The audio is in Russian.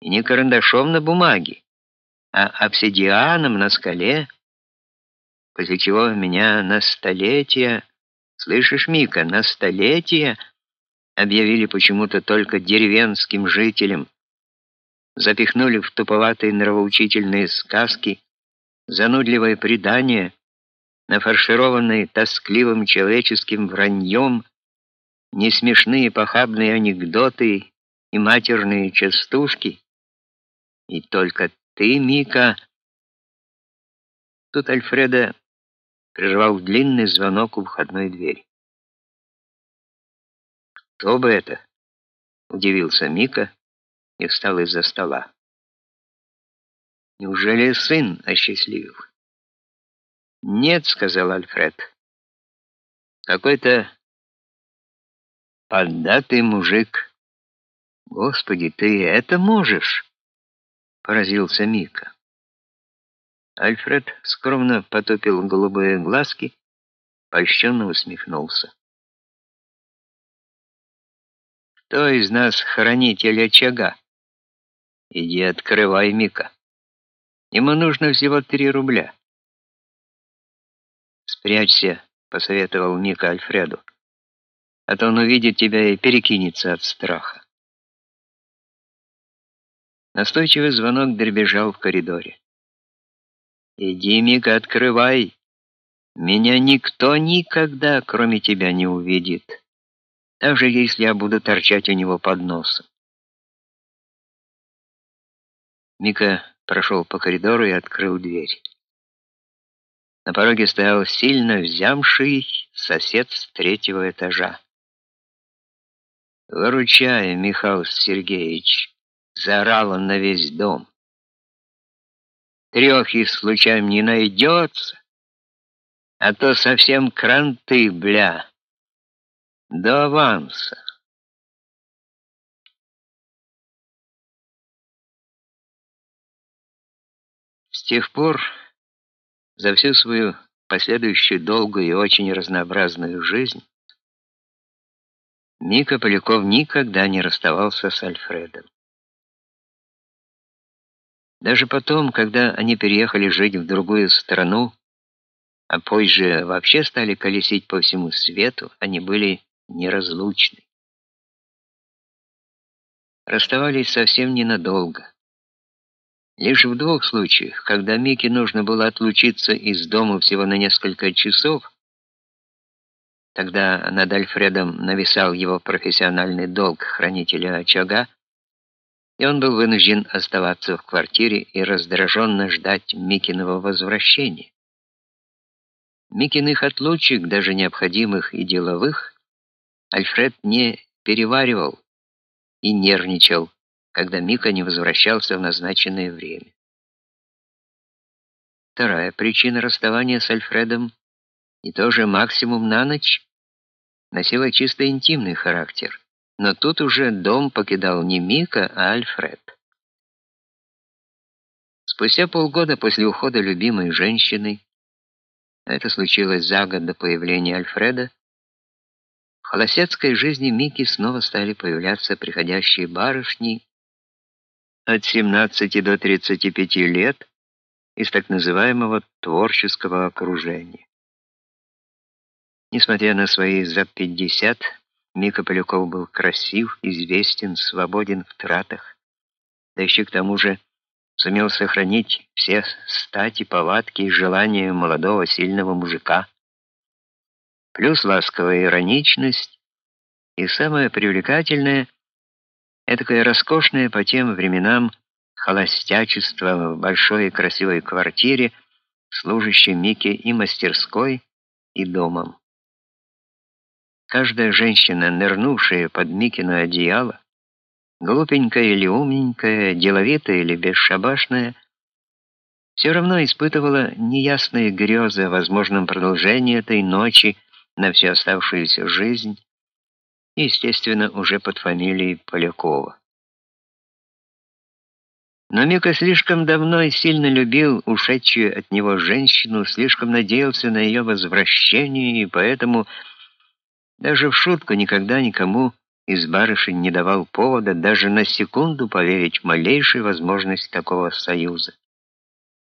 И не карандашом на бумаге, а обсидианом на скале, после чего меня на столетия, слышишь, Мика, на столетия объявили почему-то только деревенским жителям, запихнули в туповатые нравоучительные сказки, занудливое предание, нафаршированные тоскливым человеческим враньем, несмешные похабные анекдоты и матерные частушки. И только ты, Мика... Тут Альфреда прервал длинный звонок у входной двери. «Кто бы это?» — удивился Мика и встал из-за стола. «Неужели сын осчастливил?» «Нет», — сказал Альфред. «Какой-то поддатый мужик». «Господи, ты это можешь?» — поразился Мика. Альфред скромно потупил голубые глазки, польщенно усмехнулся. «Кто из нас хранитель очага?» «Иди открывай, Мика. Ему нужно всего три рубля». «Спрячься», — посоветовал Мика Альфреду, «а то он увидит тебя и перекинется от страха». Настойчивый звонок дребезжал в коридоре. «Иди, Мика, открывай! Меня никто никогда, кроме тебя, не увидит, даже если я буду торчать у него под носом». Мика прошел по коридору и открыл дверь. На пороге стоял сильно взямший сосед с третьего этажа. «Выручай, Михаил Сергеевич!» — заорал он на весь дом. «Трех их случаем не найдется, а то совсем кранты, бля, до аванса». С тех пор за всю свою последующую долгую и очень разнообразную жизнь Мика Поляков никогда не расставался с Альфредом. Даже потом, когда они переехали жить в другую страну, а позже вообще стали колесить по всему свету, они были неразлучны. Расставались совсем ненадолго. Лишь в двух случаях, когда Мике нужно было отлучиться из дома всего на несколько часов, тогда над Альфредом нависал его профессиональный долг хранителя очага, и он был вынужден оставаться в квартире и раздраженно ждать Микиного возвращения. Микиных отлучек, даже необходимых и деловых, Альфред не переваривал и нервничал, когда Мика не возвращался в назначенное время. Вторая причина расставания с Альфредом, и тоже максимум на ночь, носила чисто интимный характер. Но тут уже дом покидал не Мика, а Альфред. Спустя полгода после ухода любимой женщины, это случилось за год до появления Альфреда, в холостяцкой жизни Мики снова стали появляться приходящие барышни от 17 до 35 лет из так называемого творческого окружения. Несмотря на свои за 50, Мика Поляков был красив, известен, свободен в тратах, да еще к тому же сумел сохранить все стати, повадки и желания молодого сильного мужика. Плюс ласковая ироничность и самое привлекательное — Этакое роскошное по тем временам холостячество в большой и красивой квартире, служащей Мике и мастерской, и домом. Каждая женщина, нырнувшая под Микино одеяло, глупенькая или умненькая, деловитая или бесшабашная, все равно испытывала неясные грезы о возможном продолжении этой ночи на всю оставшуюся жизнь, естественно, уже под фамилией Полякова. Но Мика слишком давно и сильно любил ушедшую от него женщину, слишком надеялся на ее возвращение, и поэтому даже в шутку никогда никому из барышень не давал повода даже на секунду поверить в малейшую возможность такого союза.